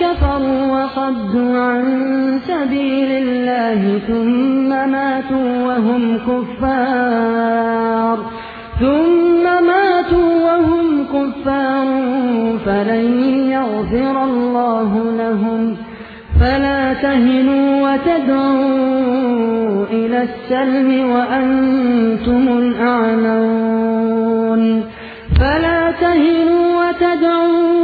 كفروا وصدوا عن سبيل الله ثم ماتوا وهم كفار. ثم ماتوا وهم كفار. فلن يغفر الله لهم. فلا تهنوا وتدعوا إلى السلم وأنتم الأعلون. فلا تهنوا وتدعوا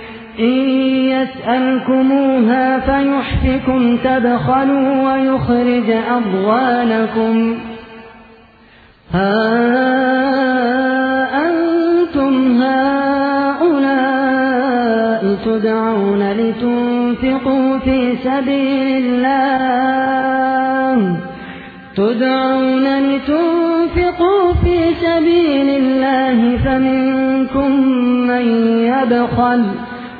إن يسألكموها فيحفكم تبخلوا ويخرج أضوانكم ها أنتم هؤلاء تدعون لتنفقوا في سبيل الله؟ تدعون لتنفقوا في سبيل الله فمنكم من يبخل.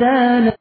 لا يكونوا أمثالا